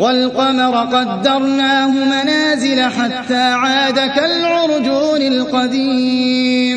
وَالْقَمَرَ قَدَّرْنَاهُ مَنَازِلَ حَتَّىٰ عَادَ كَالْعُرْجُونِ الْقَدِيمِ.